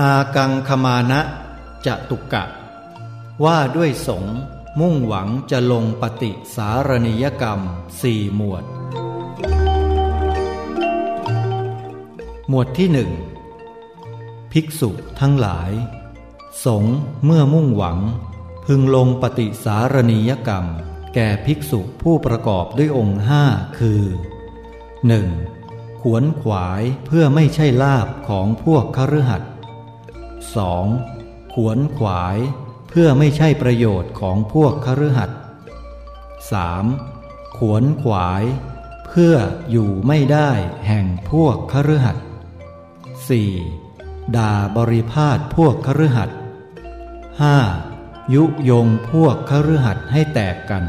อากังคมานะจะตุกะ ว่าด้วยสงมุ่งหวังจะลงปฏิสารณียกรรมสี่หมวด หมวดที่หนึ่งภิกษุทั้งหลาย สงเมื่อมุ่งหวัง พึงลงปฏิสารณียกรรม แก่ภิกษุผู้ประกอบด้วยองค์ห้าคือ 1. ขวนขวายเพื่อไม่ใช่ลาบของพวกคฤหัสถ 2. ขวนขวายเพื่อไม่ใช่ประโยชน์ของพวกคฤหัสถ์ 3. ขวนขวายเพื่ออยู่ไม่ได้แห่งพวกคฤหัสถ์ 4. ด่าบริพาทพวกคฤหัสถ์ 5. ยุยงพวกคฤหัสถ์ให้แตกกัน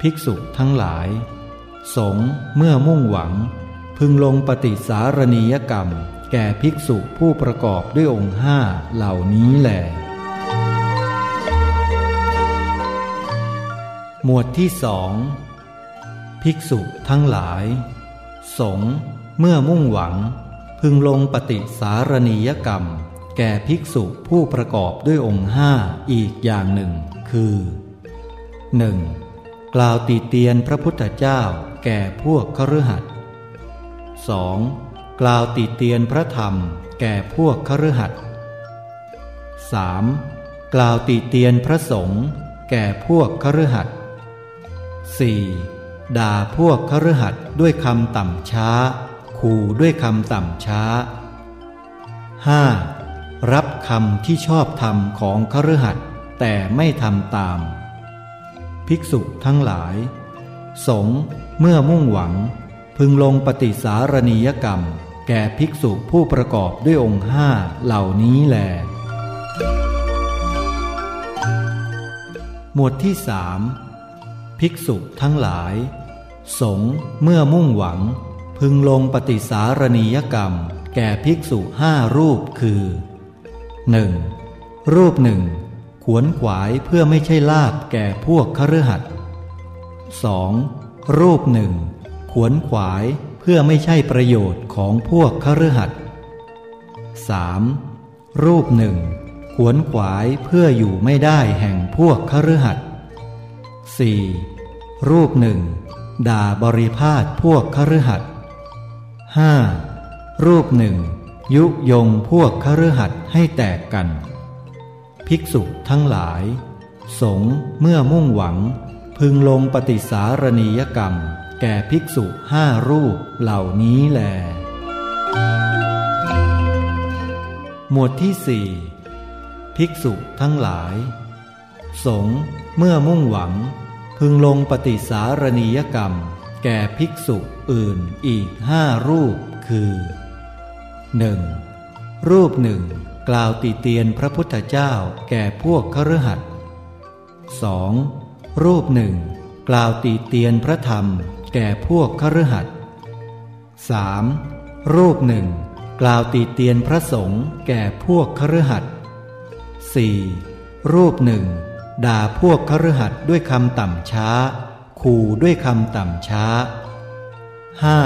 ภิกษุทั้งหลาย สงเมื่อมุ่งหวังพึงลงปฏิสารณียกรรม แก่ภิกษุผู้ประกอบด้วยองค์ห้าเหล่านี้แหลหมวดที่สองภิกษุทั้งหลาย สงเมื่อมุ่งหวัง พึงลงปฏิสารณียกรรม แก่ภิกษุผู้ประกอบด้วยองค์ห้าอีกอย่างหนึ่ง คือ 1. กล่าวติเตียนพระพุทธเจ้าแก่พวกคฤหัส 2. กล่าวติเตียนพระธรรมแก่พวกคฤหัสถ์ 3. กล่าวติเตียนพระสงฆ์แก่พวกคฤหัสถ์ 4. ด่าพวกคฤหัสถ์ด้วยคำต่ำช้า ขู่ด้วยคำต่ำช้า 5. รับคำที่ชอบธรรมของคฤหัสถ์แต่ไม่ทำตาม ภิกษุทั้งหลาย สงเมื่อมุ่งหวังพึงลงปฏิสารณียกรรม แก่ภิกษุผู้ประกอบด้วยองค์ห้าเหล่านี้แล หมวดที่สามภิกษุทั้งหลาย สงเมื่อมุ่งหวัง พึงลงปฏิสารณียกรรม แก่ภิกษุห้ารูปคือ 1. รูปหนึ่งขวนขวายเพื่อไม่ใช่ลาบแก่พวกคฤหัสถ์ 2. รูปหนึ่งขวนขวาย พื่อไม่ใช่ประโยชน์ของพวกคฤหัสถ์ 3. รูปหนึ่งขวนขวายเพื่ออยู่ไม่ได้แห่งพวกคฤหัสถ์ 4. รูปหนึ่งด่าบริพาทพวกคฤหัสถ์ 5. รูปหนึ่งยุยงพวกคฤหัสถ์ให้แตกกัน ภิกษุทั้งหลาย สงเมื่อมุ่งหวังพึงลงปฏิสารณียกรรม แก่ภิกษุห้ารูปเหล่านี้แล หมวดที่สี่ภิกษุทั้งหลาย สงเมื่อมุ่งหวัง พึงลงปฏิสารณียกรรม แก่ภิกษุอื่นอีกห้ารูปคือ 1. รูปหนึ่งกล่าวติเตียนพระพุทธเจ้าแก่พวกคฤหัสถ์ 2. รูปหนึ่งกล่าวติเตียนพระธรรม แก่พวกคฤหัสถ์ 3. รูปหนึ่งกล่าวติเตียนพระสงฆ์แก่พวกคฤหัสถ์ 4. รูปหนึ่งด่าพวกคฤหัสถ์ด้วยคำต่ำช้า ขู่ด้วยคำต่ำช้า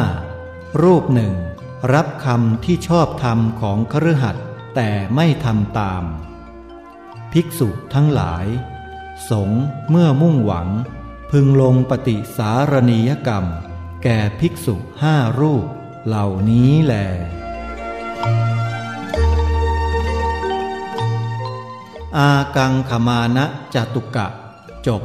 5. รูปหนึ่งรับคำที่ชอบธรรมของคฤหัสถ์แต่ไม่ทำตาม ภิกษุทั้งหลาย สงเมื่อมุ่งหวัง พึงลงปฏิสารณียกรรม แก่ภิกษุห้ารูป เหล่านี้แลอากังขมานะจตุกะ จบ